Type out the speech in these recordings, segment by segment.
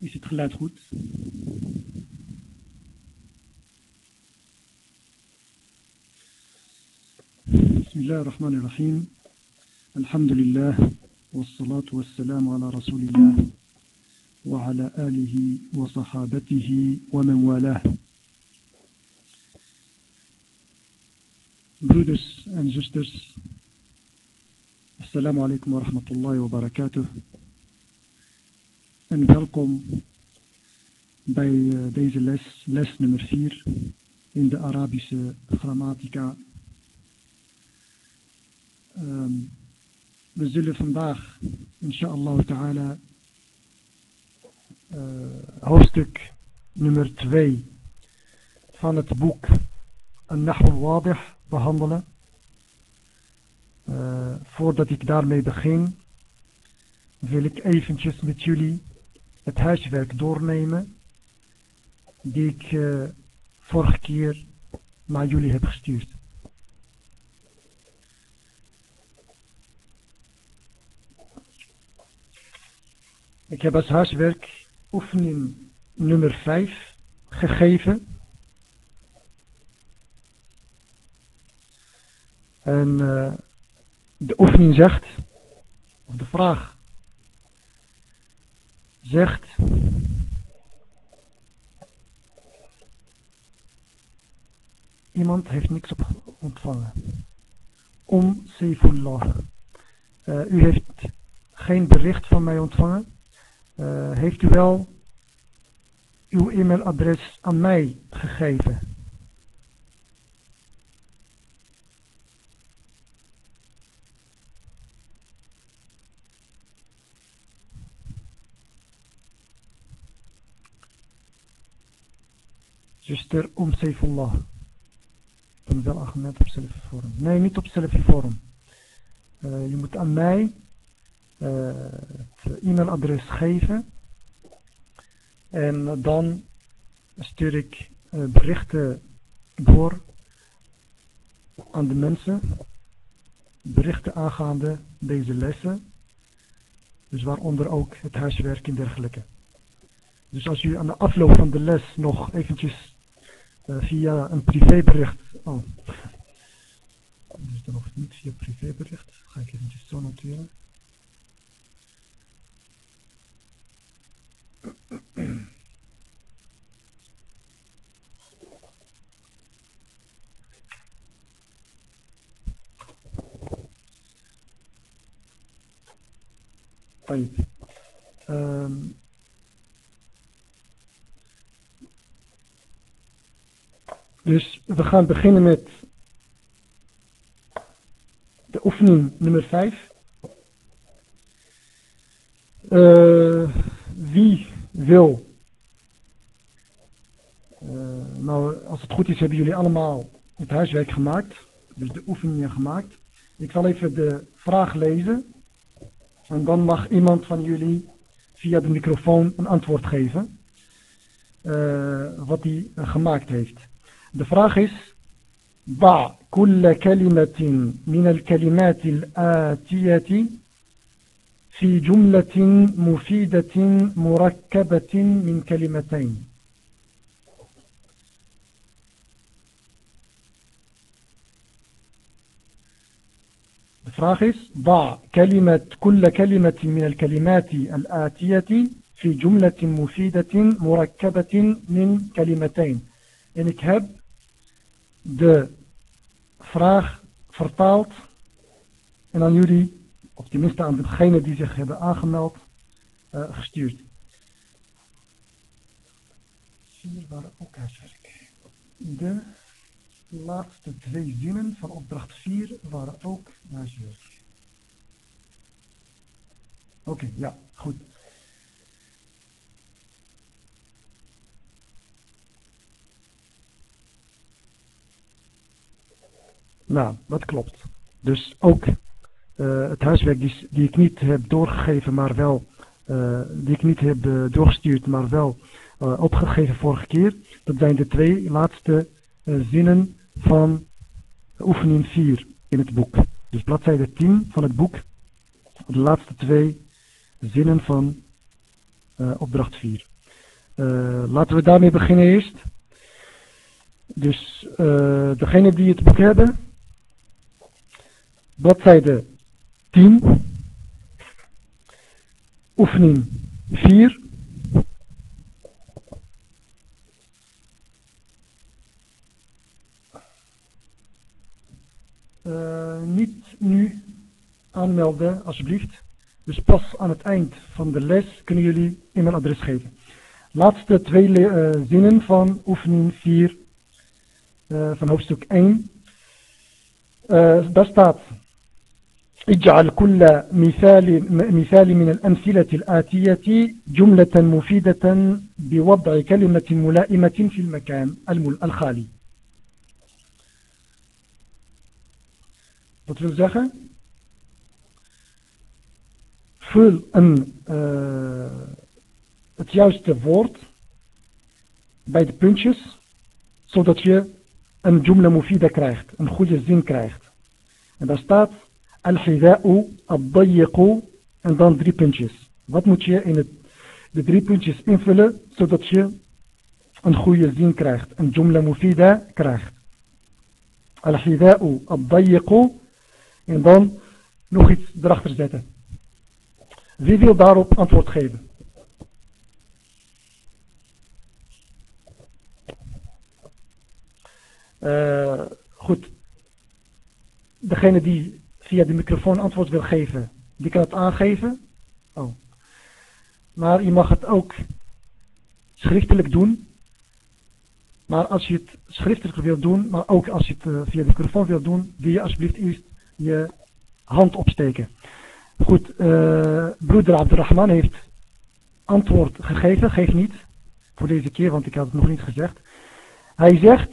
Is het geluid goed? بسم الله الرحمن الرحيم الحمد لله والصلاة والسلام على رسول الله وعلى آله وصحابته ومن والاه Broeders en zusters, assalamu alaikum wa rahmatullahi wa barakatuh. En welkom bij uh, deze les, les nummer 4 in de Arabische grammatica. Um, we zullen vandaag, inshallah ta'ala, uh, hoofdstuk nummer 2 van het boek An-Nahu al-Wadih behandelen. Uh, voordat ik daarmee begin, wil ik eventjes met jullie het huiswerk doornemen die ik uh, vorige keer naar jullie heb gestuurd. Ik heb als huiswerk oefening nummer 5 gegeven. En uh, de oefening zegt, of de vraag zegt, iemand heeft niks op ontvangen. Om Seifullah. Uh, u heeft geen bericht van mij ontvangen. Uh, heeft u wel uw e-mailadres aan mij gegeven? Zuster Om Seifullah. Dan wel argument op selfie-forum. Nee, niet op selfie-forum. Uh, je moet aan mij het e-mailadres geven. En dan stuur ik uh, berichten door aan de mensen. Berichten aangaande deze lessen. Dus waaronder ook het huiswerk en dergelijke. Dus als u aan de afloop van de les nog eventjes eh, via een privébericht. Oh. Dus dan hoeft niet via privébericht. Ga ik even zo noteren. Um, Dus we gaan beginnen met de oefening nummer 5. Uh, wie wil, uh, nou als het goed is hebben jullie allemaal het huiswerk gemaakt, dus de oefeningen gemaakt. Ik zal even de vraag lezen en dan mag iemand van jullie via de microfoon een antwoord geven uh, wat hij gemaakt heeft. De vraag is ضع كل كلمة من الكلمات الآتية في جملة مفيدة مركبة من كلمتين. vraag is ضع كلمة كل كلمة من الكلمات الآتية في جملة مفيدة مركبة من كلمتين. En ik heb de vraag vertaald en aan jullie, of tenminste aan degenen die zich hebben aangemeld, uh, gestuurd. Vier waren ook huiswerk. De laatste twee zinnen van opdracht 4 waren ook huiswerk. Oké, ja, goed. Nou, dat klopt. Dus ook uh, het huiswerk die, die, ik niet heb doorgegeven, maar wel, uh, die ik niet heb uh, doorgestuurd, maar wel opgegeven vorige keer. Dat zijn de twee laatste zinnen van oefening 4 in het boek. Dus bladzijde 10 van het boek, de laatste twee zinnen van opdracht 4. Uh, laten we daarmee beginnen eerst. Dus degene die het boek hebben, bladzijde 10, oefening 4. Uh, niet nu aanmelden, alsjeblieft. Dus pas aan het eind van de les kunnen jullie e-mailadres geven. Laatste twee uh, zinnen van oefening 4 uh, van hoofdstuk 1. Uh, daar staat اجعل كل مثال مثال من الأمثلة الآتية جملة مفيدة بوضع كلمة ملائمة في المكان الخالي. Wat wil zeggen? Vul een, uh, het juiste woord bij de puntjes, zodat je een jumla mufida krijgt, een goede zin krijgt. En daar staat ad-dayiqu en dan drie puntjes. Wat moet je in de drie puntjes invullen, zodat je een goede zin krijgt, een jumla mufida krijgt. Al-hida'u ad-dayiqu en dan nog iets erachter zetten. Wie wil daarop antwoord geven? Uh, goed. Degene die via de microfoon antwoord wil geven, die kan het aangeven. Oh. Maar je mag het ook schriftelijk doen. Maar als je het schriftelijk wil doen, maar ook als je het uh, via de microfoon wil doen, wil je alsjeblieft eerst je hand opsteken. Goed, uh, broeder Abdurrahman heeft antwoord gegeven, geef niet. Voor deze keer, want ik had het nog niet gezegd. Hij zegt,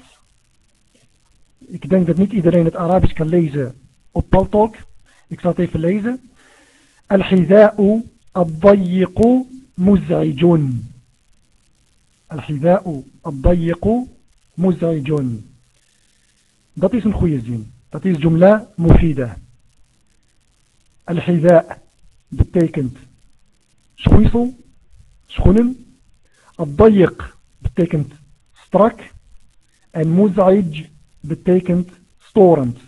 ik denk dat niet iedereen het Arabisch kan lezen op Paltalk. Ik zal het even lezen. Al-hida'u ad-dayiqu muz'ijun. Al-hida'u ad-dayiqu muz'ijun. Dat is een goede zin. Dat is jumla mufida. Al-hida betekent schoeisel, schoenen. Ad-dayiq betekent strak. En muz'ij betekent storend.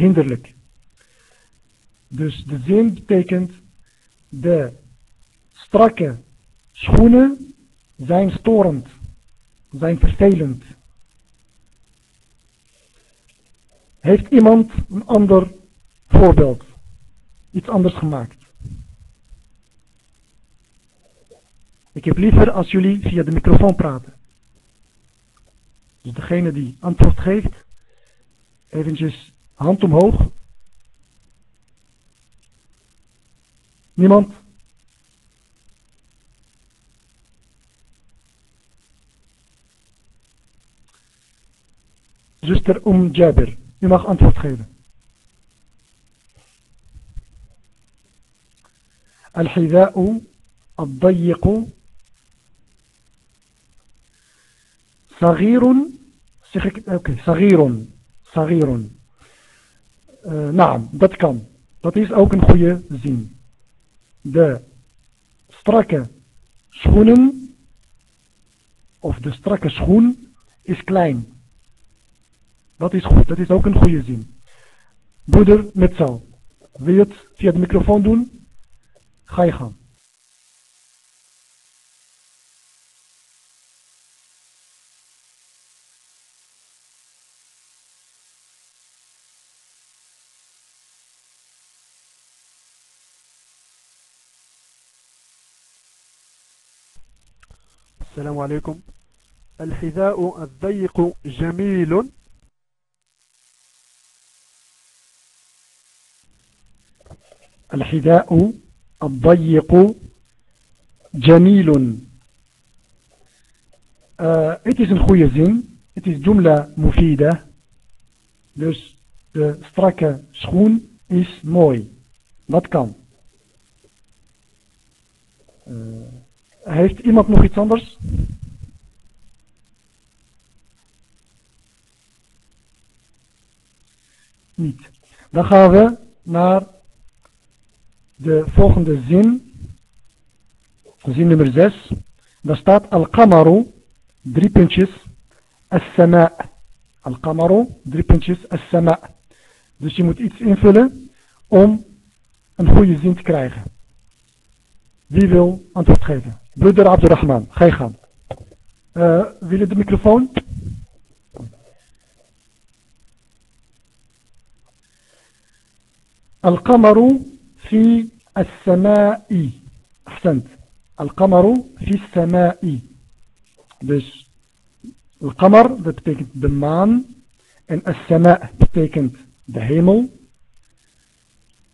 Hinderlijk. Dus de zin betekent de strakke schoenen zijn storend, zijn vervelend. Heeft iemand een ander voorbeeld? Iets anders gemaakt? Ik heb liever als jullie via de microfoon praten. Dus degene die antwoord geeft, eventjes hand omhoog. Niemand? Zuster Om Jabir, u mag antwoord geven. الحذاء الضيق صغير صغير صغير uh, naam, dat kan. Dat is ook een goede zin. De strakke schoenen of de strakke schoen is klein. Dat is goed, dat is ook een goede zin. Broeder Metzal, wil je het via de microfoon doen? Ga je gaan. السلام عليكم. الحذاء الضيق جميل. الحذاء الضيق جميل. آه، اتس الخويزين اتس جملة مفيدة. لس ستراكا سخون اس موي. ما كان heeft iemand nog iets anders? Niet. Dan gaan we naar de volgende zin. zin nummer 6. Daar staat Al-Qamaru, drie puntjes, As-Sama. Al-Qamaru, drie puntjes, As-Sama. Dus je moet iets invullen om een goede zin te krijgen. Wie wil antwoord geven? Broeder Abdurrahman, ga je gaan. Uh, wil je de microfoon? القمر في السماء أحسنت القمر في السماء dus القمر dat betekent de maan en السماء betekent de hemel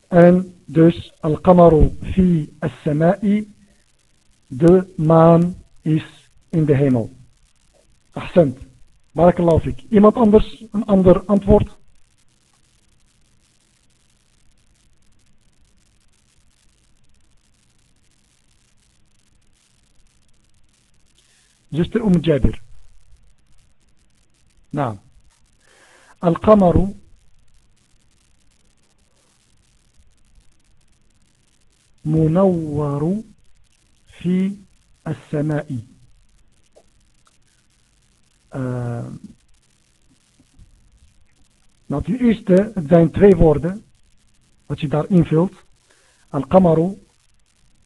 en dus القمر في السماء de maan is in de hemel أحسنت بارك الله فيك iemand anders een ander antwoord zuster Umm Jabir. نعم القمر منور في السماء uh, nou ten eerste, het zijn twee woorden wat je daar invult. Al-Qamaru,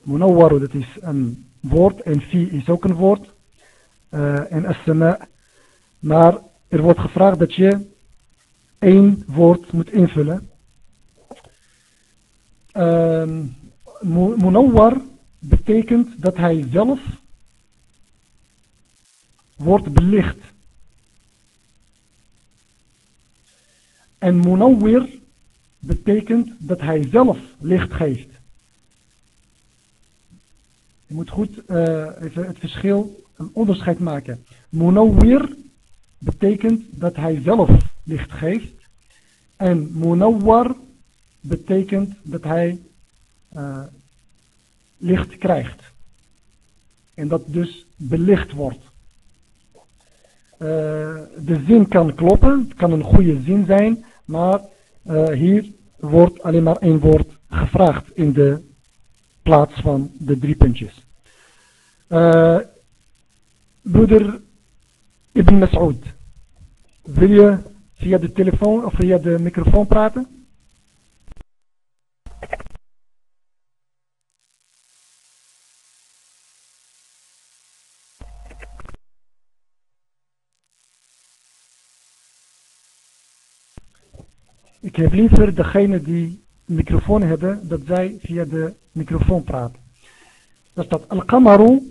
Munawwaru, dat is een woord en fi is ook een woord. uh, en as-sama. Maar er wordt gevraagd dat je één woord moet invullen. Uh, munawwar betekent dat hij zelf wordt belicht. En munawwir betekent dat hij zelf licht geeft. Je moet goed uh, even het verschil een onderscheid maken. Munawwir betekent dat hij zelf licht geeft. En munawwar betekent dat hij uh, licht krijgt. En dat dus belicht wordt. Uh, de zin kan kloppen, het kan een goede zin zijn, maar uh, hier wordt alleen maar één woord gevraagd in de plaats van de drie puntjes. Uh, broeder Ibn Mas'ud, wil je via de telefoon of via de microfoon praten? Ik heb liever degene die een microfoon hebben, dat zij via de microfoon praten. Dat staat Al-Qamaru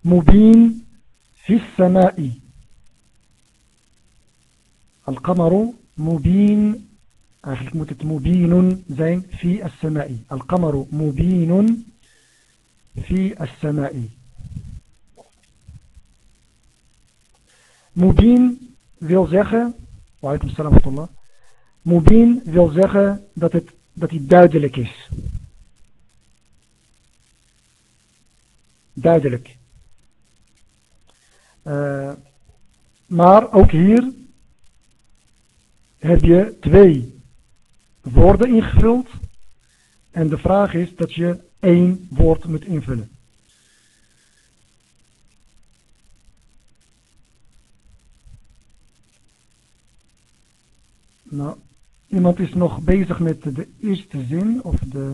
Mubin في السماء القمر مبين eigenlijk moet het مبين zijn في السماء القمر مبين في السماء مبين wil zeggen وعليكم السلام ورحمة الله Mubin wil zeggen dat, het, dat hij duidelijk is. Duidelijk. Eh, maar ook hier heb je twee woorden ingevuld. En de vraag is dat je één woord moet invullen. Nou, iemand is nog bezig met de eerste zin, of de,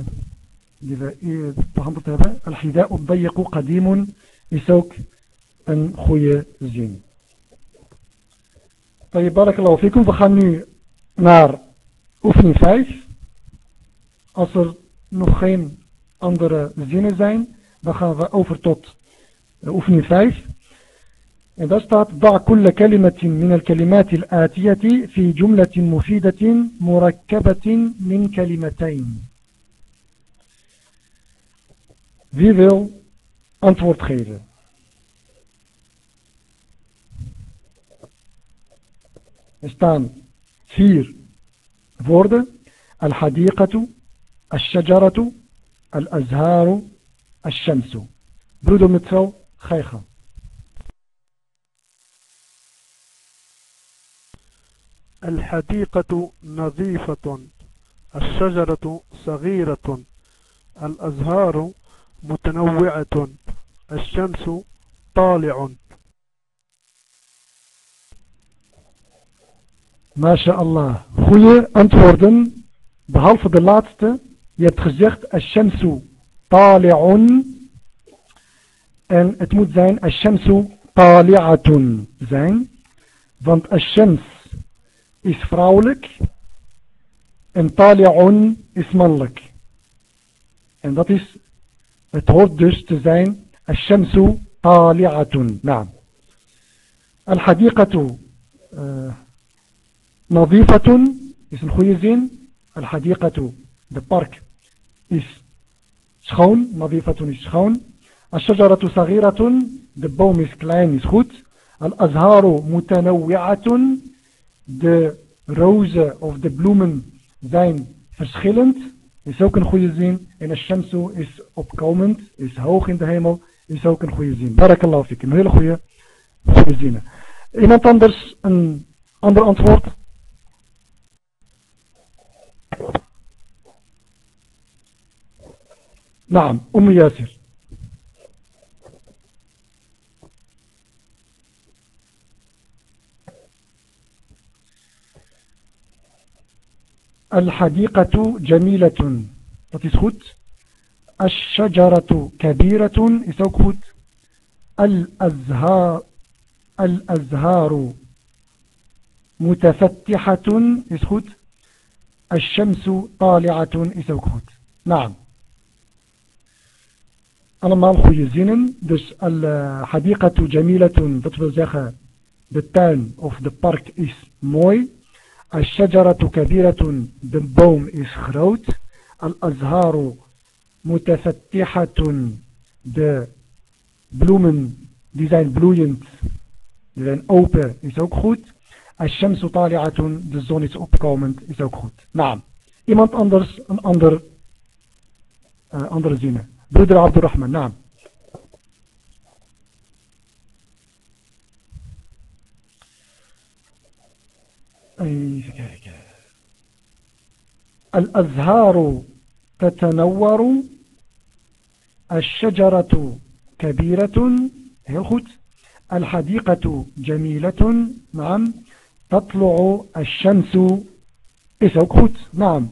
die we behandeld hebben. Al-Hida'u dayiqu qadimun is ook een goede zin. Barakallahu fikum. We gaan nu naar oefening 5. Als er nog geen andere zinnen zijn, dan gaan we over tot oefening 5. Daar staat ضع كل كلمة من الكلمات الآتية في جملة مفيدة مركبة من كلمتين. Wie wil antwoord geven? Er staan vier woorden. Al-hadiqatu, al-shajaratu, al-azharu, al-shamsu. Broeder Mitzel, ga je gaan. الحديقة نظيفة الشجرة صغيرة الأزهار متنوعة الشمس طالع MashaAllah. Goeie antwoorden. Behalve de laatste. Je hebt gezegd Ash-shamsu tali'un. En het moet zijn Ash-shamsu tali'atun zijn. Want Ash-shams is vrouwelijk. En tali'un is mannelijk. En dat is, het hoort dus te zijn Ash-shamsu tali'atun. Nou. Al-hadiqatu. Uh, Nadifatun is een goede zin. Al-hadiqatu, de park, is schoon. Nadifatun is schoon. Al-shajaratu sagiratun, de boom is klein, is goed. Al-azharu mutanawwi'atun, de rozen of de bloemen zijn verschillend. Is ook een goede zin. En de shamsu is opkomend, is hoog in de hemel. Is ook een goede zin. Barakallahu Ik Een hele goede, goede zin. Iemand anders een ander antwoord? Naam, Umm Yasir. الحديقة جميلة. تتسخد الشجرة كبيرة. يسوكد الأزهار الأزهار متفتحة. يسخد الشمس طالعة. يسوكد نعم. allemaal goede zinnen. Dus al-hadiqatu jamilatun, dat wil zeggen de tuin of de park is mooi. Al-shajaratu kabiratun, de boom is groot. Al-azharu mutafattihatun, de bloemen die zijn bloeiend, die zijn open, is ook goed. Al-shamsu tali'atun, de zon is opkomend, is ook goed. Nou, iemand anders, een ander, uh, andere zinnen. Broeder Abdurrahman, naam. الأزهار تتنور الشجرة كبيرة هي الحديقة جميلة نعم. تطلع الشمس إيش نعم.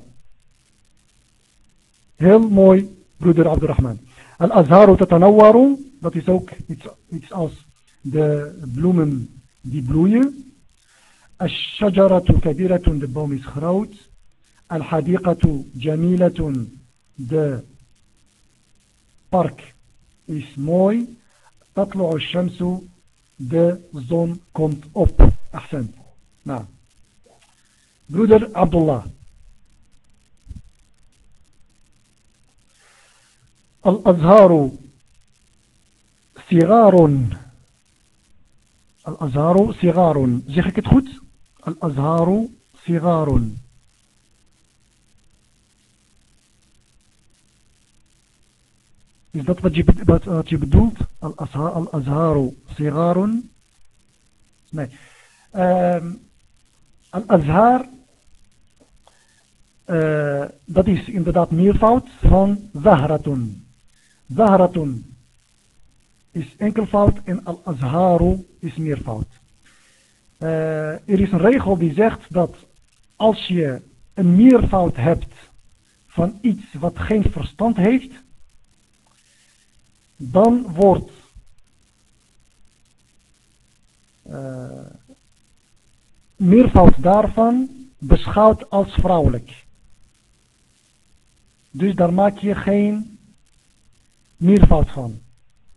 هيل موي برودر عبد الرحمن. الأزهار تتنور ذات إيش أوك إتس أوس ذا بلومن دي بلويه الشجرة كبيرة د بوميس خروت الحديقة جميلة د بارك إسموي تطلع الشمس د زون كومت أوب. أحسن. نعم. برودر عبد الله. الأزهار صغار. الأزهار صغار. زيخك خوت؟ الأزهار صغار is dat wat je, wat je bedoelt الأزهار صغار nee um, الأزهار uh, dat is inderdaad meervoud van zahratun. Zahratun is enkelvoud en al-azharu is meervoud. Uh, er is een regel die zegt dat als je een meervoud hebt van iets wat geen verstand heeft, dan wordt uh, meervoud daarvan beschouwd als vrouwelijk. Dus daar maak je geen meervoud van.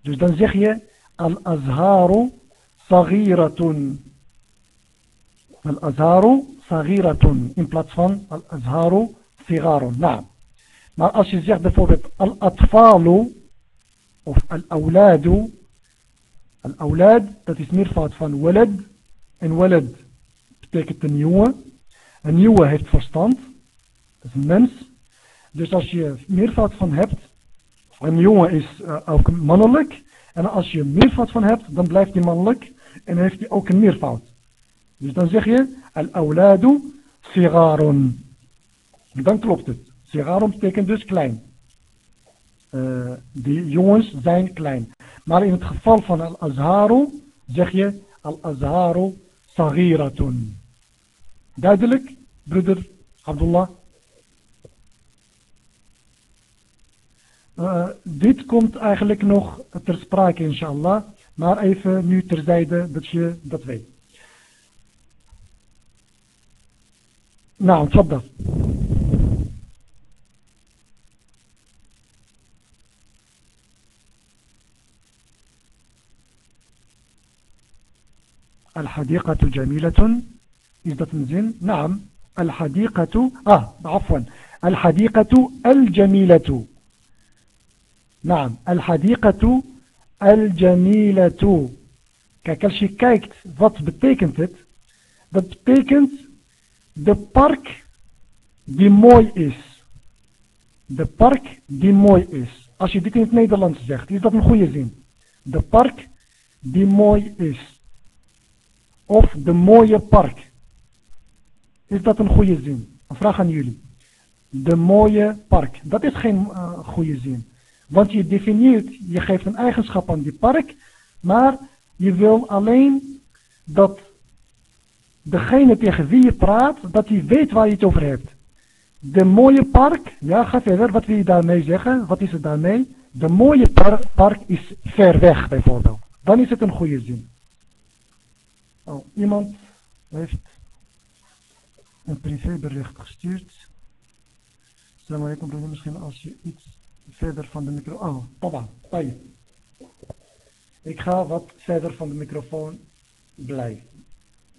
Dus dan zeg je al-azharu sagiratun. Al-azharu sagiratun. In plaats van al-azharu sigarun. Nou. Maar als je zegt bijvoorbeeld al-atfalu of al-awladu. Al-awlad, dat is meervoud van walad. En walad betekent een jongen. Een jongen heeft verstand. Dat is een mens. Dus als je meervoud van hebt, een jongen is uh, ook mannelijk. En als je meervoud van hebt, dan blijft hij mannelijk. En heeft hij ook een meervoud. Dus dan zeg je, al-awladu sigarun. Dan klopt het. Sigarun betekent dus klein. Uh, die jongens zijn klein. Maar in het geval van al-azharu zeg je al-azharu sagiratun. Duidelijk, broeder Abdullah? Uh, dit komt eigenlijk nog ter sprake inshallah. Maar even nu terzijde dat je dat weet. Nou, تفضل الحديقة جميلة. een zin? نعم الحديقة آه عفوا. الحديقة الجميلة. نعم الحديقة الجميلة. Kijk, als je kijkt wat betekent de park die mooi is. De park die mooi is. Als je dit in het Nederlands zegt, is dat een goede zin. De park die mooi is. Of de mooie park. Is dat een goede zin? Een vraag aan jullie. De mooie park. Dat is geen uh, goede zin. Want je definieert, je geeft een eigenschap aan die park, maar je wil alleen dat degene tegen wie je praat, dat hij weet waar je het over hebt. De mooie park, ja ga verder, wat wil je daarmee zeggen? Wat is het daarmee? De mooie par park is ver weg bijvoorbeeld. Dan is het een goede zin. Oh, iemand heeft een privébericht gestuurd. Salam alaikum, misschien als je iets verder van de microfoon. Oh, papa, taai. Ik ga wat verder van de microfoon blijven.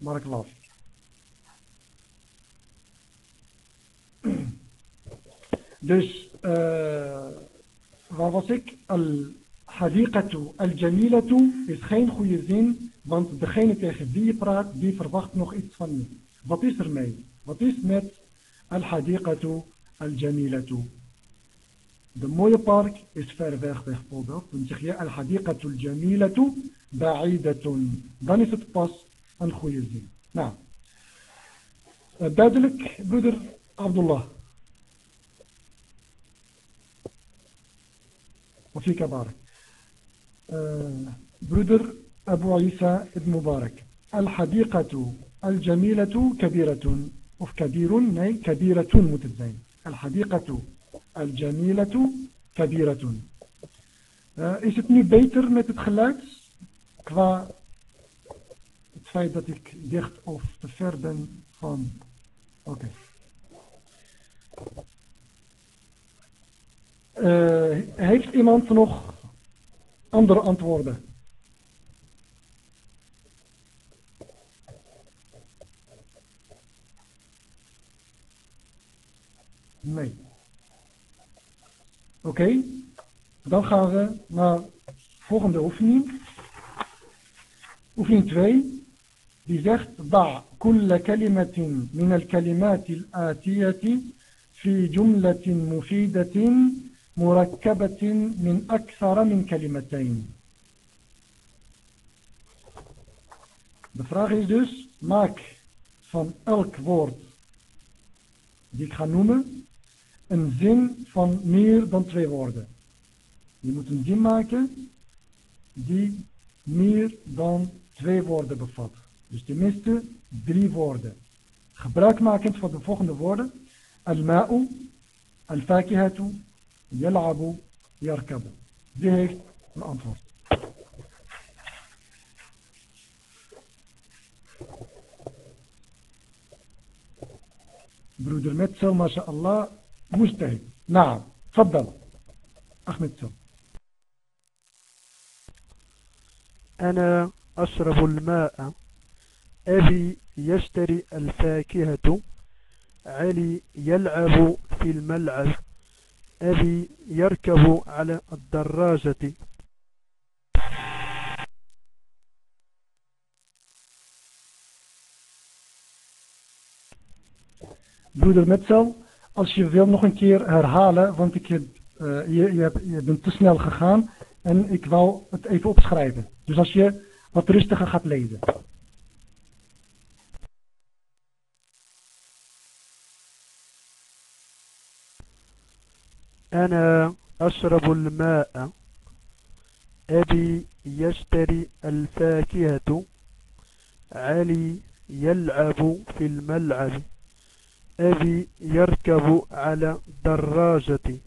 بارك الله دوس آه، ا غافاسيك الحديقة الجميلة بخين خويزين وانت بخين تاخذ دي برات دي فرفخت نوخ إيت فني فاتيس رمي فاتيس مت الحديقة الجميلة. ذا موي بارك از فير فيغ فيغ فوغ الحديقة الجميلة بعيدة. دانيست باست een goede zin. Nou, duidelijk, broeder Abdullah. وفيك بارك. برودر أبو عيسى ابن مبارك. الحديقة الجميلة كبيرة of كبير ني كبيرة متزين. الحديقة الجميلة كبيرة. is het nu beter met feit dat ik dicht of te ver ben van oké okay. Uh, heeft iemand nog andere antwoorden? Nee. Oké, dan gaan we naar de volgende oefening. Oefening 2. Die zegt, da' kulla kalimatin min al-kalimatil atiyati fi jumlatin mufidatin murakkabatin min akthara min kalimatain. De vraag is dus, maak van elk woord die ik ga noemen, een zin van meer dan twee woorden. Je moet een zin maken die meer dan twee woorden bevat. Dus tenminste drie woorden. Gebruikmakend van de volgende woorden. Al-ma'u, al-fakihatu, yal'abu, yarkabu. Wie heeft een antwoord? broeder Metzel, mashallah, مجتهد نعم تفضل أخ متسل أنا أشرب الماء أبي يشتري الفاكهة علي يلعب في الملعب أبي يركب على الدراجة Broeder Metzel, als je wil nog een keer herhalen, want ik, uh, je, je, je bent te snel gegaan en ik wou het even opschrijven. Dus als je wat rustiger gaat lezen. أنا أشرب الماء. أبي يشتري الفاكهة. علي يلعب في الملعب. أبي يركب على دراجة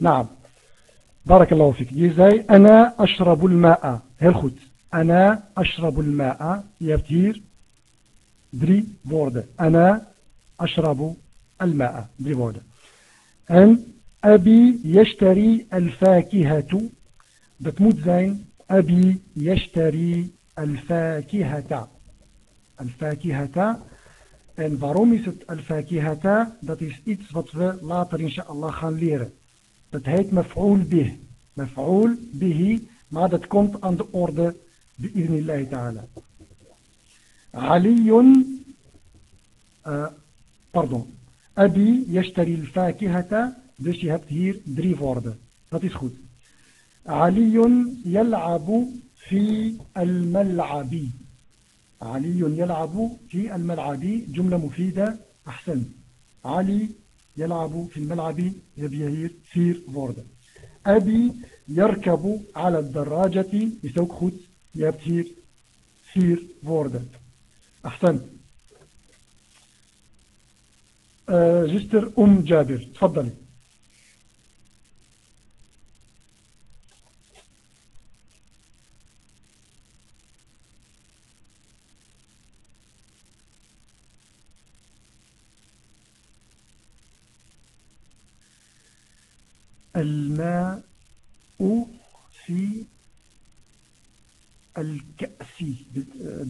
نعم. بارك الله فيك. zei أنا أشرب الماء. heel goed أنا أشرب الماء يفتير دري بورد أنا أشرب الماء دري بورد أن أبي يشتري الفاكهة. بتموت زين. أبي يشتري الفاكهة. الفاكهة. أن برومست الفاكهة. ذات is iets wat we later إن شاء الله gaan leren dat مفعول به. مفعول به. ما dat komt aan de بإذن الله تعالى. علي آه pardon أبي يشتري الفاكهة dus je hebt hier drie woorden dat is goed علي يلعب في الملعب. علي يلعب في الملعب. جملة مفيدة أحسن. علي يلعب في الملعب. هي hier سير فورد. أبي يركب على الدراجة. يسوق خوت Je hebt hier vier woorden. Ahsan. زستر أم جابر تفضلي الماء في الكأس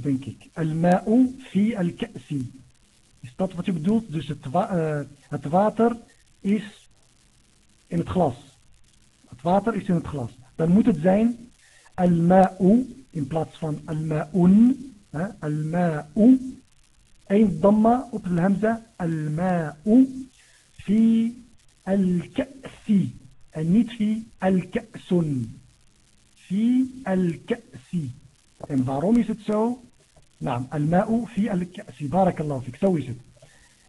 denk ik. الماء في الكأس is dat wat je bedoelt? Dus het, wa uh, het water is in het glas. Het water is in het glas. Dan moet het zijn الماء in plaats van الماء الماء één damma op de hamza الماء في الكأس en niet fi al-ka'sun. في الكأس. انفاروميست سو. نعم الماء في الكأس. بارك الله فيك. سويست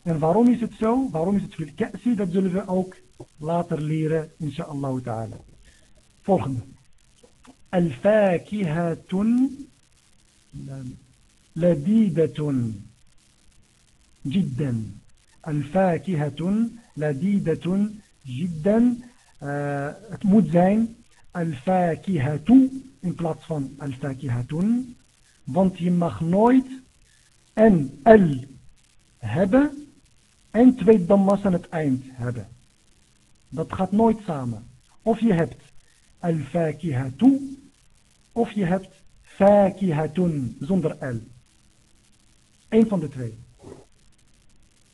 انفاروميست سو. فاروميست في الكأس ده زلفة أوك. لاتر ليرة إن شاء الله تعالى. فوقنا الفاكهة لذيذة جدا. الفاكهة لذيذة جدا. آه، موت زين. Al-fakihatu in plaats van al-fakihatun. Want je mag nooit en al hebben en twee dammas aan het eind hebben. Dat gaat nooit samen. Of je hebt al-fakihatu of je hebt fakihatun zonder al. Eén van de twee.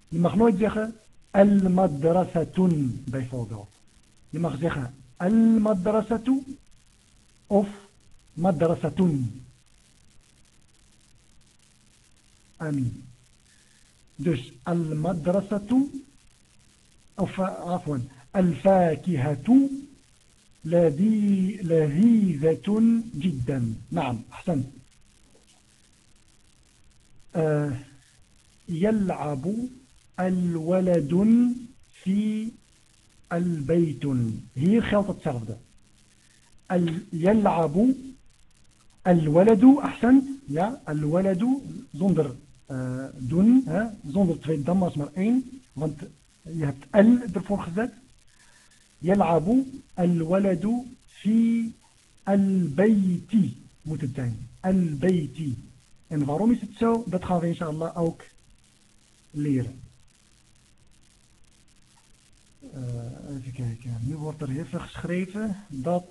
Je mag nooit zeggen al-madrasatun bijvoorbeeld. Je mag zeggen المدرسة أوف مدرسة آمين دوش المدرسة أوف عفوا الفاكهة لذي لذيذة جدا. نعم أحسنت. آه، يلعب الولد في البيت. هي خلطة تسرف ده. يلعب الولد أحسن. يا الولد زندر. آه، دون زندر تفيد دمار سمر اين وانت يهبت ال درفور خزات يلعب الولد في البيت. متدين البيت. ان فارومي ستسو بتخافي إن شاء الله أوك. ليرة. Uh, even kijken. Nu wordt er even geschreven dat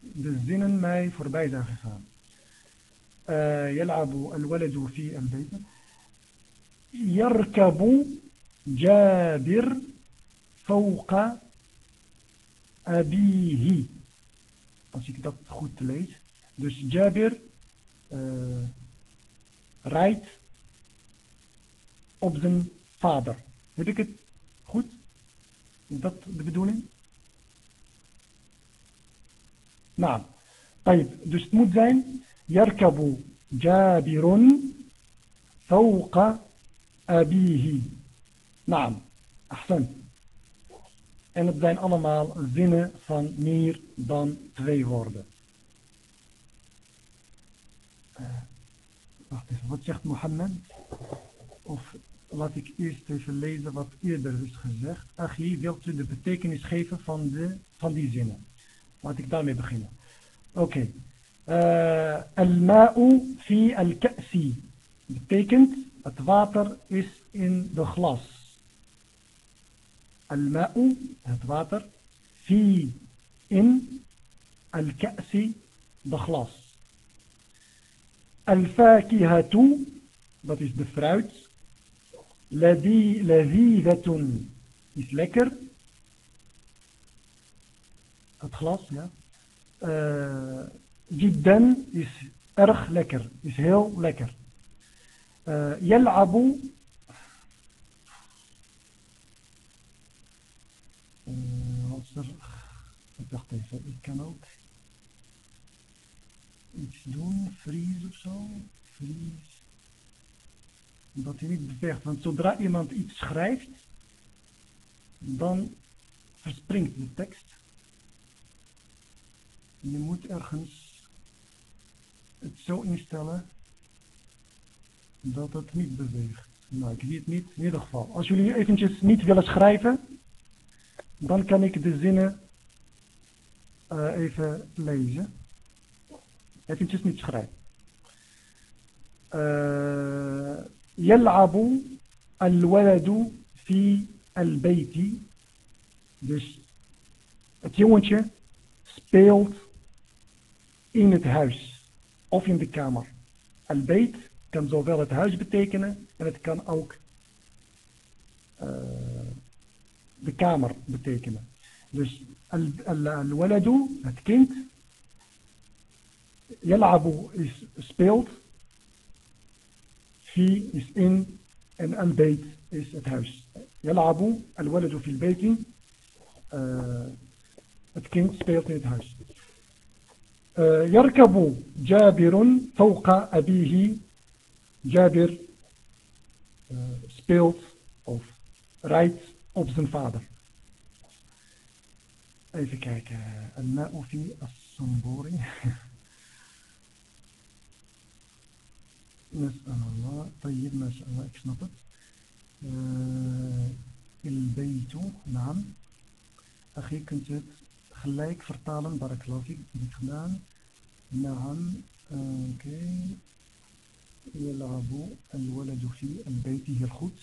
de zinnen mij voorbij zijn gegaan. يلعب الولد في البيت يركب جابر فوق أبيه als ik dat goed lees dus Jabir uh, rijdt op zijn vader heb ik het goed Is dat de bedoeling? Nou, dus het moet zijn, Yarkabu Jabirun fawqa abihi. Naam, ahsan. En het zijn allemaal zinnen van meer dan twee woorden. Eh, wacht even, wat zegt Mohammed? Of laat ik eerst even lezen wat eerder is gezegd. Achie, wilt u de betekenis geven van, de, van die zinnen? Laat ik daarmee beginnen. Oké. Okay. Al-ma'u fi al-ka'si. Betekent, het water is in de glas. Al-ma'u, het water. Fi, in. Al-ka'si, de glas. Al-fakihatu, dat is de fruit. Ladhidatun is lekker. Het glas, ja. Uh, jiddan is erg lekker, is heel lekker. Uh, uh, er? Ik dacht even, ik kan ook iets doen, vries of zo. Vries dat hij niet beweegt. Want zodra iemand iets schrijft, dan verspringt de tekst. Je moet ergens het zo instellen dat het niet beweegt. Nou, ik zie het niet. In ieder geval, als jullie eventjes niet willen schrijven, dan kan ik de zinnen uh, even lezen. Eventjes niet schrijven. Uh, يلعب al-waladu fi al-bayti. Dus het jongetje speelt in het huis of in de kamer. Al-bayt kan zowel het huis betekenen en het kan ook eh, de kamer betekenen. Dus al-waladu, het kind, Yalabu is speelt he is in and البيت is at house يلعب الولد في البيت uh, at King's speelt house uh, يركب جابر فوق أبيه جابر uh, spilled of right of the father. أي فكاك الماء في الصنبور Mes'alallah, tayyib mes'alallah, ik snap het. Uh, il beitu, naam. Ach, je kunt het gelijk vertalen, barakallahu, ik heb het gedaan. Naam, eh, oké. Yalabu, al-waladu fi, al-beiti, heel goed.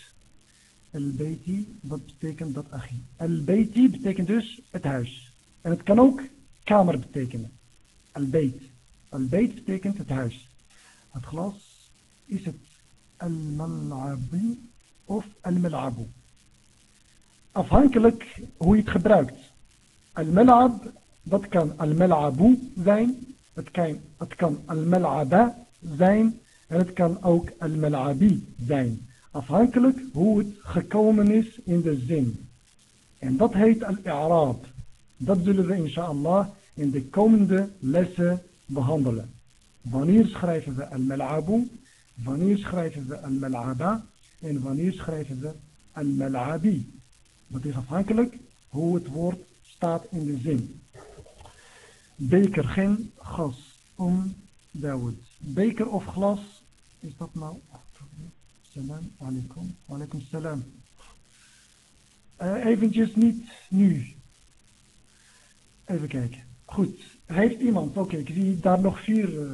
Al-Beiti, wat betekent dat achi? Al-Beiti betekent dus het huis. En het kan ook kamer betekenen. Al-Beit. Al-Beit betekent het huis. Het glas is het al-mal'abi of al-mal'abu. Afhankelijk hoe je het gebruikt. Al-mal'ab, dat kan al-mal'abu zijn. Het kan, het al-mal'aba zijn. En het kan ook al-mal'abi zijn. Afhankelijk hoe het gekomen is in de zin. En dat heet al-i'raab. Dat zullen we inshallah in de komende lessen behandelen. Wanneer schrijven we al-mal'abu? Wanneer schrijven we al-mal'aba en wanneer schrijven we al-mal'abi? Dat is afhankelijk hoe het woord staat in de zin. Beker, geen gas. Om Dawood. Beker of glas, is dat nou? Salam alaikum. Alaikum salam. Uh, eventjes niet nu. Even kijken. Goed. Heeft iemand, oké, okay, ik zie daar nog vier... Uh,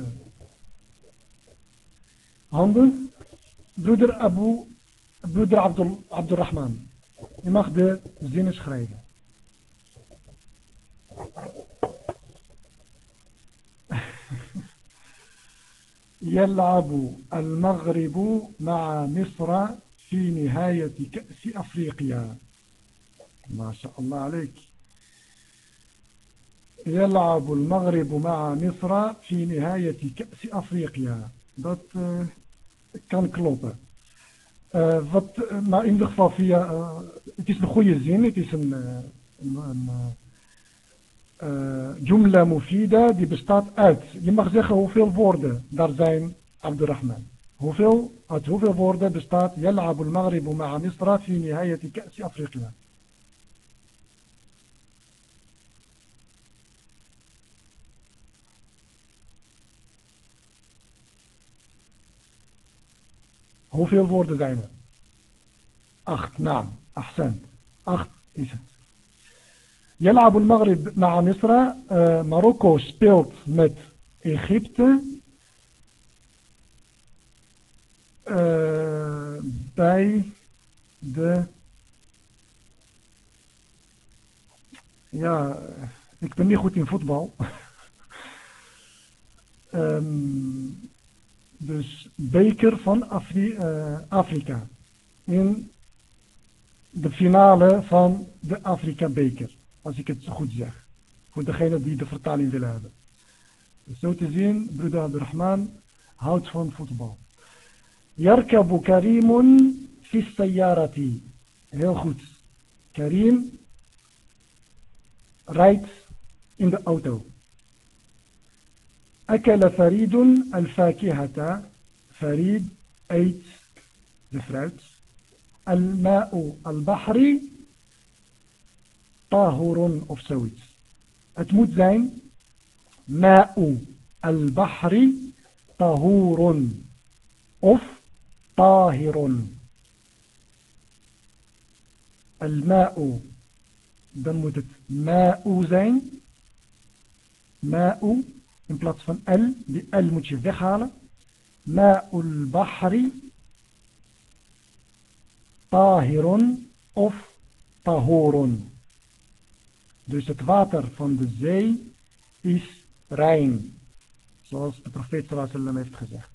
handen. Broeder Abu, broeder Abdul, Abdurrahman. Je mag de zinnen schrijven. يلعب المغرب مع مصر في نهاية كأس أفريقيا ما شاء الله عليك يلعب المغرب مع مصر في نهاية كأس أفريقيا uh, kan kloppen. Eh, wat, eh, maar in ieder geval via, eh, het is een goede zin, het is een, een, een jumla mufida die bestaat uit, je mag zeggen hoeveel woorden daar zijn, Abdurrahman. Hoeveel, uit hoeveel woorden bestaat, Yalabul al-Maghribu ma'a Misra fi nihayati Afrika. Hoeveel woorden zijn er? Acht, naam. Ahsan. Acht is het. Jelabul Maghrib na Misra. Eh, Marokko speelt met Egypte. Eh, bij de... Ja, ik ben niet goed in voetbal. Ehm dus beker van uh, Afrika in de finale van de Afrika beker als ik het zo goed zeg. Voor degene die de vertaling willen hebben. Dus zo te zien, broeder Abdurrahman houdt van voetbal. Yarkabu Karimun fi sayyarati. Heel goed. Karim rijdt in de auto. أكل فريد الفاكهة. فريد de fruit الماء البحر طاهر zoiets. Het moet zijn ماء البحر طهور of طاهر. الماء dan ماء zijn ماء In plaats van al, die al moet je weghalen. Ma'ul bahri tahirun of tahorun. Dus het water van de zee is rein. Zoals de profeet sallam heeft gezegd.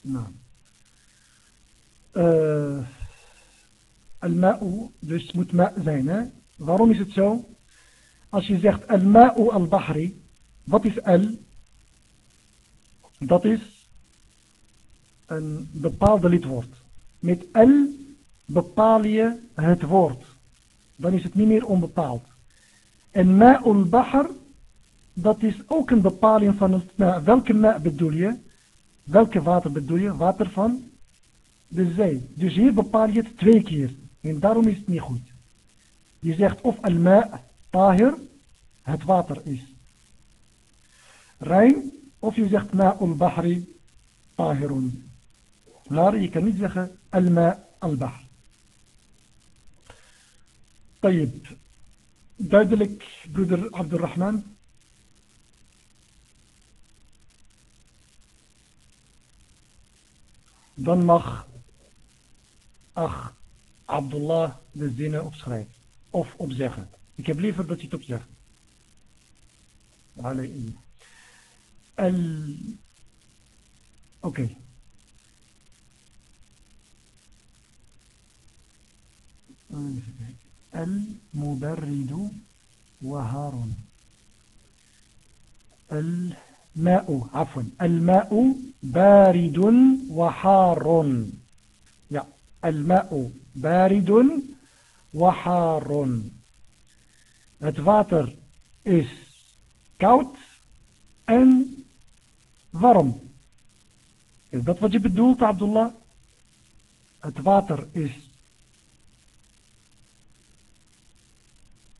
Nou. Uh, al-ma'u, dus moet ma' zijn. Hè? Waarom is het zo? Als je zegt al-ma'u al-bahri, wat is al? Dat is een bepaalde lidwoord. Met L bepaal je het woord. Dan is het niet meer onbepaald. En ma'ul bahr, dat is ook een bepaling van het ma. Welke ma bedoel je? Welke water bedoel je? Water van de zee. Dus hier bepaal je het twee keer. En daarom is het niet goed. Je zegt of al-ma' tahir, het water is rein, of je zegt ma'ul bahri tahirun. Maar je kan niet zeggen al-ma al-bahr. طيب duidelijk broeder Abdurrahman dan mag ach Abdullah de zinnen opschrijven of opzeggen. Ik heb liever dat je het opzegt. Alayhi. ال أوكي المبرد وهار الماء عفوا الماء بارد وحار يا الماء بارد وحار Het water is koud en warm. Is dat wat je bedoelt, Abdullah? Het water is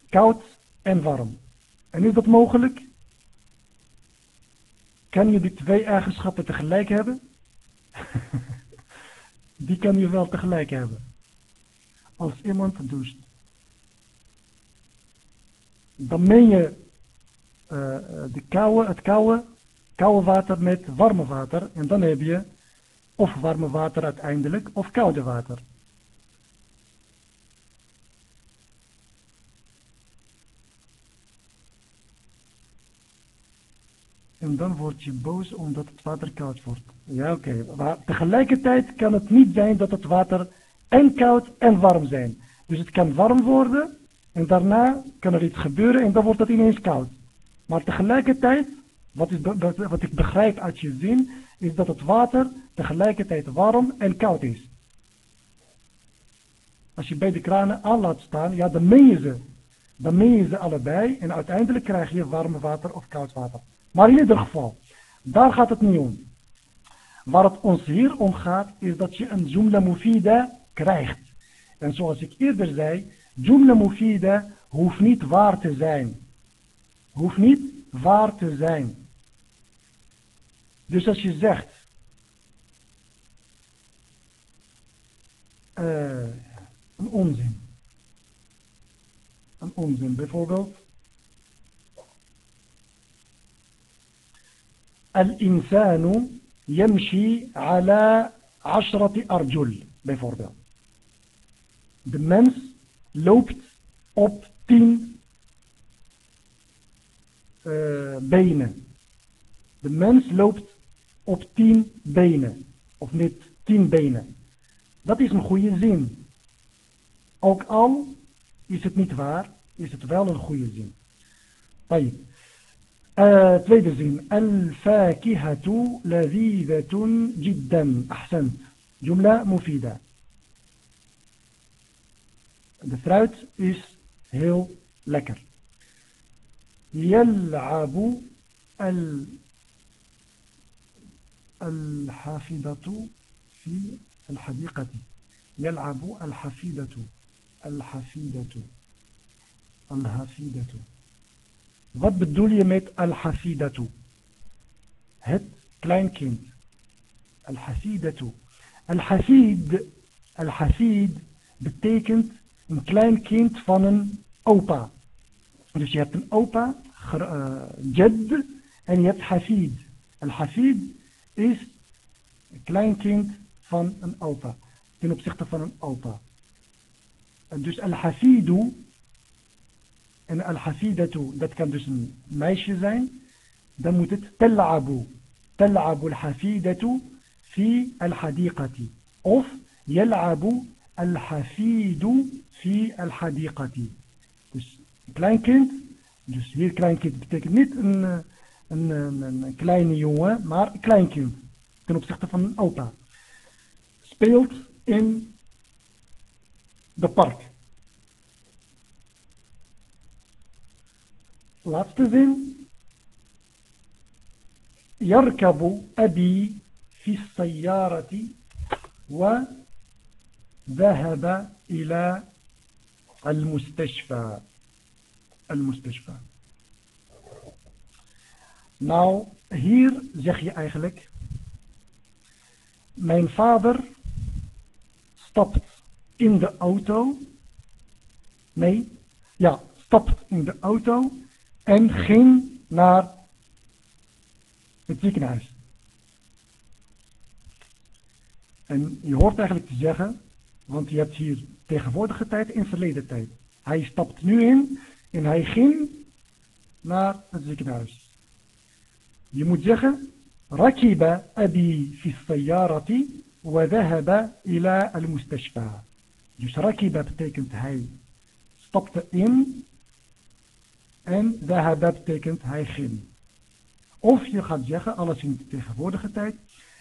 koud en warm. En is dat mogelijk? Kan je die twee eigenschappen tegelijk hebben? die kan je wel tegelijk hebben. Als iemand doucht. Dan meen je uh, de koude, het koude koude water met warme water. En dan heb je of warme water uiteindelijk of koude water. En dan word je boos omdat het water koud wordt. Ja, oké. Maar tegelijkertijd kan het niet zijn dat het water en koud en warm zijn. Dus het kan warm worden en daarna kan er iets gebeuren en dan wordt het ineens koud. Maar tegelijkertijd wat, ik begrijp uit je zin, is dat het water tegelijkertijd warm en koud is. als je beide kranen aan laat staan, ja, dan meng je ze. Dan meng je ze allebei en uiteindelijk krijg je warm water of koud water. Maar in ieder geval, daar gaat het niet om. Waar het ons hier om gaat, is dat je een jumla mufida krijgt. En zoals ik eerder zei, jumla mufida hoeft niet waar te zijn. Hoeft niet waar te zijn. Dus als je zegt, uh, een onzin. Een onzin bijvoorbeeld. Al-insanu yamshi ala ashrati arjul, bijvoorbeeld. De mens loopt op tien benen. De mens loopt op tien benen. Of niet tien benen. Dat is een goede zin. Ook al is het niet waar, is het wel een goede zin. Zin. الفاكهة لذيذة جدا. أحسنت. جملة مفيدة. De fruit is heel lekker. يلعب ال الحافظة في الحديقة يلعب الحفيدة الحفيدة الحفيدة Wat bedoel je met al-hafidatu? Het kleinkind. Al-hafidatu. Al-hafid, al-hafid betekent een kleinkind van een opa. Dus je hebt een opa, uh, jad, en je hebt hafid. Al-hafid is een kleinkind van een opa. Ten opzichte van een opa. En dus al-hafidu en al-hafidatu, dat kan dus een meisje zijn. Dan moet het tal'abu. Tal'abu al-hafidatu fi al-hadiqati. Of yal'abu al-hafidu fi al-hadiqati. Dus een kleinkind. Dus hier kleinkind betekent niet een, een, een, een kleine jongen, maar een kleinkind. Ten opzichte van een opa speelt in de park. Zin. يركب أبي في السيارة وذهب إلى المستشفى المستشفى Nou, hier zeg je eigenlijk, mijn vader stapt in de auto. Nee, ja, stapt in de auto en ging naar het ziekenhuis. En je hoort eigenlijk te zeggen, want je hebt hier tegenwoordige tijd en verleden tijd. Hij stapt nu in en hij ging naar het ziekenhuis. Je moet zeggen, rakiba abi fi sayyarati wa dhahaba ila al-mustashfa. Dus rakiba betekent hij stapte in en dhahaba betekent hij ging. Of je gaat zeggen, alles in de tegenwoordige tijd,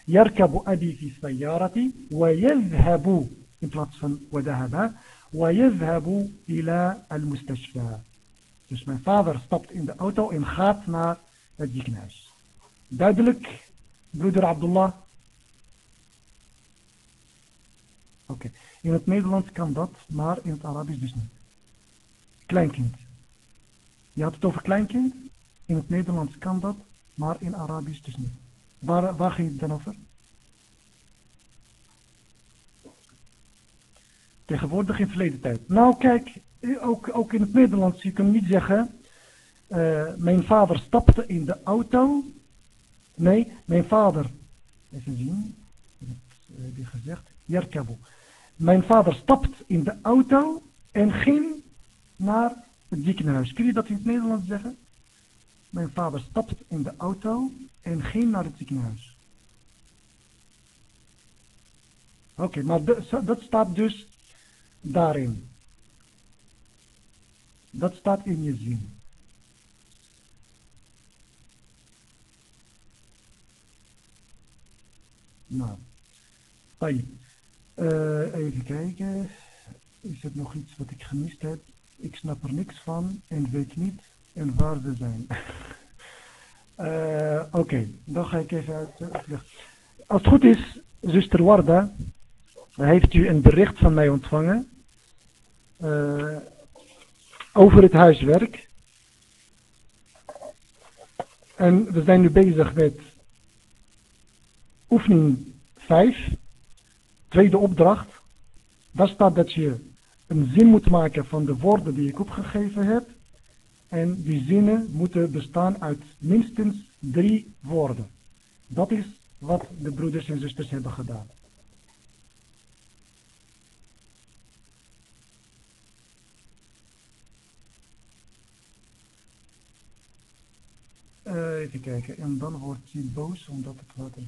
yarkabu abi fi sayyarati wa yadhhabu in plaats van wa dhahaba wa ila al-mustashfa. Dus mijn vader stapt in de auto en gaat naar het ziekenhuis. Duidelijk, broeder Abdullah? Oké. In het Nederlands kan dat, maar in het Arabisch dus niet. Kleinkind. Je had het over kleinkind. In het Nederlands kan dat, maar in Arabisch dus niet. Waar, waar ging het dan over? Tegenwoordig in verleden tijd. Nou kijk, ook, ook in het Nederlands, je kunt niet zeggen... Uh, mijn vader stapte in de auto. Nee, mijn vader... Even zien. Wat heb je gezegd? Yarkabu. Mijn vader stapt in de auto en ging naar het ziekenhuis. Kun je dat in het Nederlands zeggen? Mijn vader stapt in de auto en ging naar het ziekenhuis. Oké, maar dat staat dus daarin. Dat staat in je zin. Nou. Uh, even kijken. Is er nog iets wat ik gemist heb? Ik snap er niks van en weet niet en waar ze zijn. uh, Oké, dan ga ik even uit. Als het goed is, zuster Warda, heeft u een bericht van mij ontvangen uh, over het huiswerk. En we zijn nu bezig met oefening 5, tweede opdracht. Daar staat dat je een zin moet maken van de woorden die ik opgegeven heb. En die zinnen moeten bestaan uit minstens drie woorden. Dat is wat de broeders en zusters hebben gedaan. Eh, even kijken. En dan wordt hij boos omdat het water...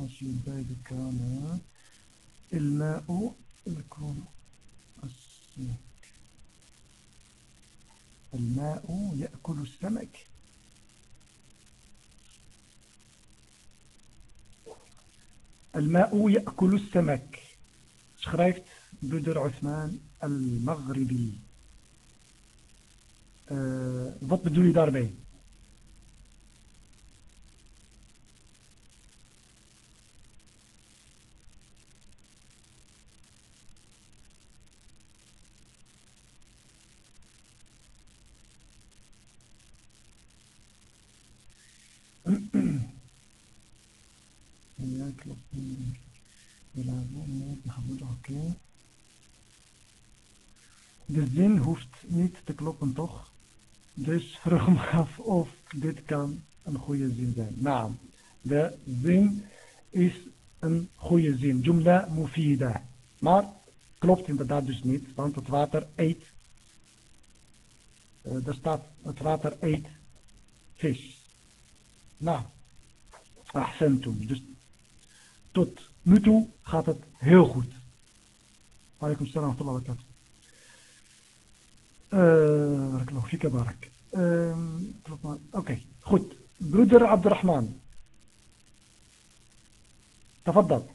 Als je bij de kamer... Il-ma'u... Oh, Il-kum... الماء يأكل السمك. الماء يأكل السمك. شخريفت بدر عثمان المغربي. آه، ضد بدولي داربين De zin hoeft niet te kloppen, toch? Dus vroeg me af of dit kan een goede zin zijn. Nou, de zin is een goede zin. Jumla mufida. Maar klopt inderdaad dus niet, want het water eet. Uh, er staat, het water eet vis. Nou, ahsentum. Dus tot nu toe gaat het heel goed. Alaikum ik wa barakatuh. barak. Oké, goed. Broeder Abdurrahman. Tafaddal.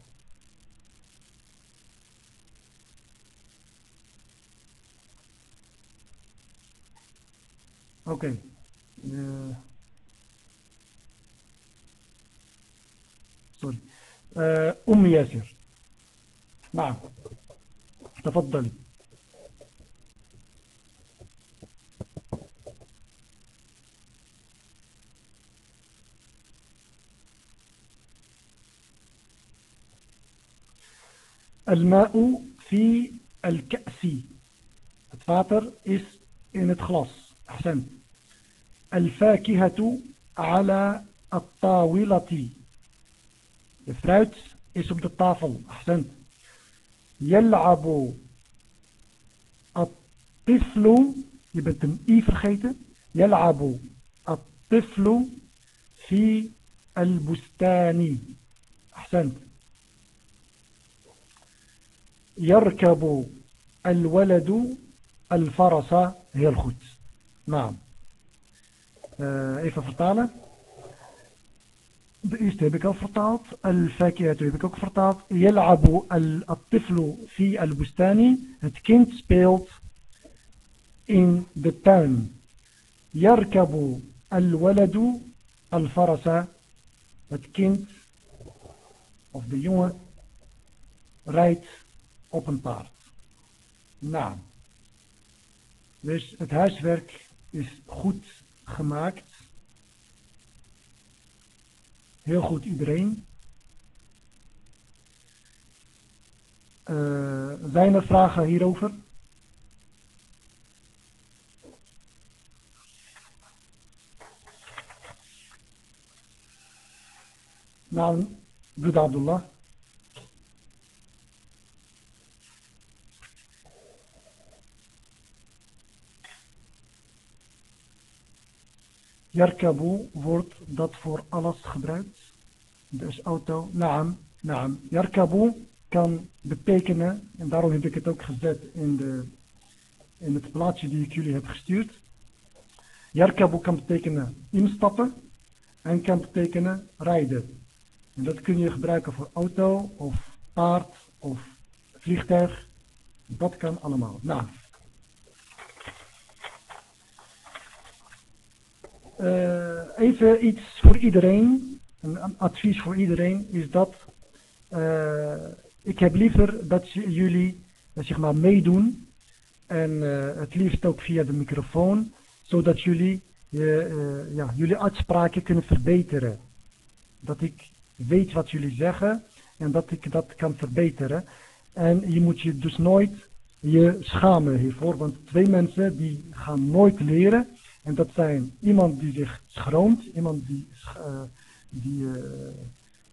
Oké. Okay. أم ياسر. نعم. تفضلي. الماء في الكأس. Het water is in het أحسنت. الفاكهة على الطاولة. فروت اسم الطافل أحسنت. يلعب الطفل يبدل اي e فرخيتة. يلعب الطفل في البستان. أحسنت. يركب الولد الفرس هي الخوت نعم. إيه فرطانة. De eerste heb ik al vertaald al-fakiyatu heb ik ook vertaald yal'abu al-tiflu fi al-bustani het kind speelt in de tuin yarkabu al-waladu al-farasa het kind of de jongen rijdt op een paard. Nou, dus het huiswerk is goed gemaakt. Heel goed iedereen. Zijn er vragen hierover? Nou, broeder Abdullah. Yarkabu wordt dat voor alles gebruikt. Dus auto, naam, naam. Yarkabu kan betekenen, en daarom heb ik het ook gezet in, de, in het plaatje die ik jullie heb gestuurd. Yarkabu kan betekenen instappen en kan betekenen rijden. En dat kun je gebruiken voor auto of paard of vliegtuig. Dat kan allemaal. Nou. Uh, even iets voor iedereen. Een, advies voor iedereen is dat uh, ik heb liever dat jullie zeg maar meedoen. En uh, het liefst ook via de microfoon. Zodat jullie ja, jullie uitspraken kunnen verbeteren. Dat ik weet wat jullie zeggen en dat ik dat kan verbeteren. En je moet je dus nooit je schamen hiervoor, want twee mensen die gaan nooit leren. En dat zijn iemand die zich schroomt, iemand die, uh, die uh,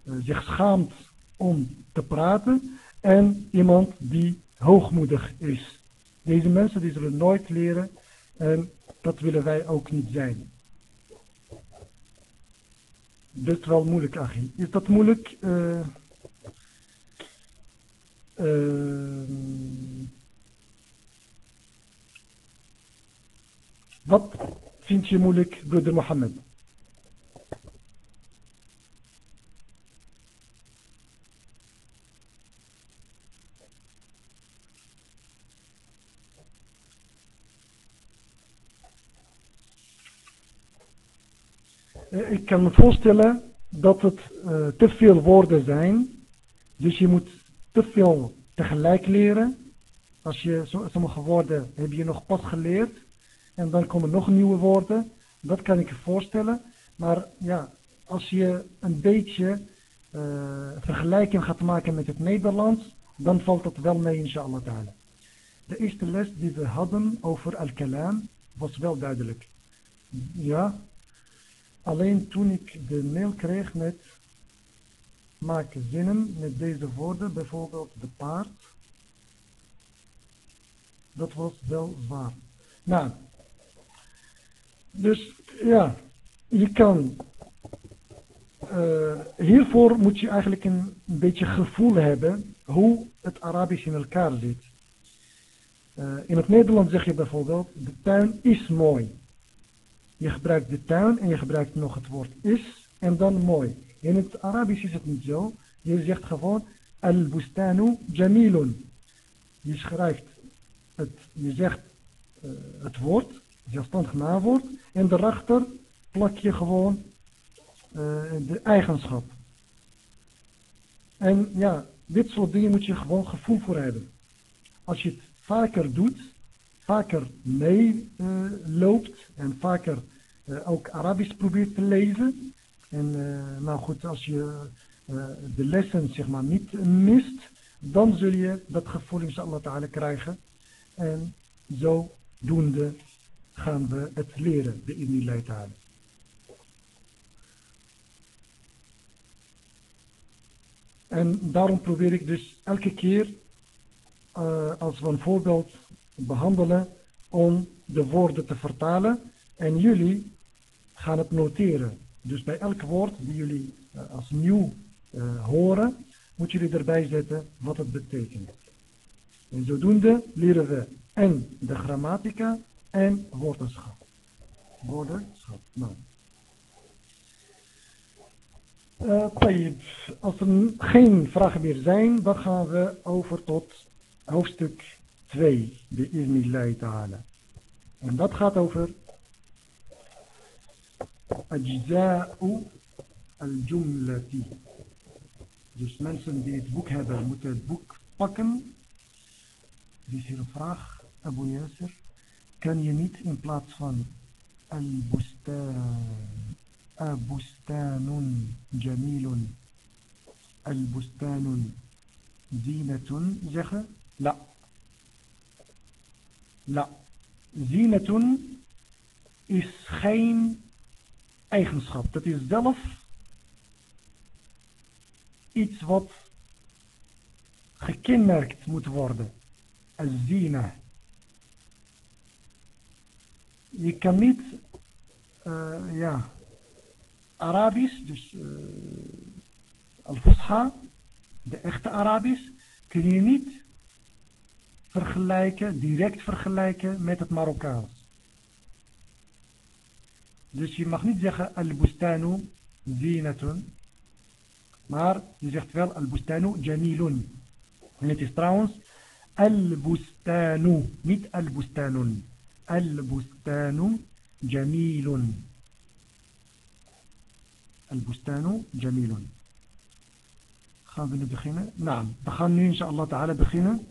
uh, zich schaamt om te praten en iemand die hoogmoedig is. Deze mensen die zullen nooit leren en dat willen wij ook niet zijn. Best wel moeilijk, Achie. Is dat moeilijk? Uh, uh, wat vind je moeilijk, broeder Mohammed? Ik kan me voorstellen dat het uh, te veel woorden zijn. Dus je moet te veel tegelijk leren. Als je sommige woorden heb je nog pas geleerd. En dan komen nog nieuwe woorden. Dat kan ik je voorstellen. Maar ja, als je een beetje uh, vergelijking gaat maken met het Nederlands. Dan valt dat wel mee inshallah ta'ala. De eerste les die we hadden over al-kalam was wel duidelijk. Ja, Alleen toen ik de mail kreeg met maak zinnen met deze woorden, bijvoorbeeld de paard. Dat was wel zwaar. Nou, dus ja, je kan, uh, hiervoor moet je eigenlijk een, beetje gevoel hebben hoe het Arabisch in elkaar zit. Uh, in het Nederlands zeg je bijvoorbeeld, de tuin is mooi. Je gebruikt de tuin en je gebruikt nog het woord is en dan mooi. In het Arabisch is het niet zo. Je zegt gewoon al-bustanu jamilun. Je schrijft het, je zegt uh, het woord, zelfstandig naamwoord, en daarachter plak je gewoon uh, de eigenschap. En ja, dit soort dingen moet je gewoon gevoel voor hebben. Als je het vaker doet, vaker meeloopt uh, en vaker uh, ook Arabisch probeert te lezen. En uh, nou goed, als je de lessen zeg niet mist, dan zul je dat gevoel inshallah ta'ala krijgen. En zodoende gaan we het leren, de inilai ta'ala. En daarom probeer ik dus elke keer, als we een voorbeeld behandelen, om de woorden te vertalen. En jullie gaan het noteren. Dus bij elk woord die jullie uh, als nieuw uh, horen, moet jullie erbij zetten wat het betekent. En zodoende leren we en de grammatica en woordenschap. Woordenschap. Nou. Uh, als er geen vragen meer zijn, dan gaan we over tot hoofdstuk 2, de Iznillah ta'ala. En dat gaat over أجزاء الجملة Dus mensen die het boek hebben, moeten het boek pakken. Er is hier een vraag, Abu Yasser. Kan je niet in plaats van al-bustan, abustanun jamilun, al-bustanun zinatun zeggen? La. La. Zinatun is geen eigenschap. Dat is zelf iets wat gekenmerkt moet worden. Als zina. Je kan niet, uh, ja, Arabisch, dus uh, al-Fusha, de echte Arabisch, kun je niet vergelijken, direct vergelijken met het Marokkaans. Dus je mag niet zeggen al-bustanu zinatun, maar je zegt wel al-bustanu jamilun. En het is trouwens al-bustanu, niet al-bustanun. Al-bustanu jamilun. Al-bustanu jamilun. gaan we nu beginnen? Nou, we gaan nu inshallah ta'ala beginnen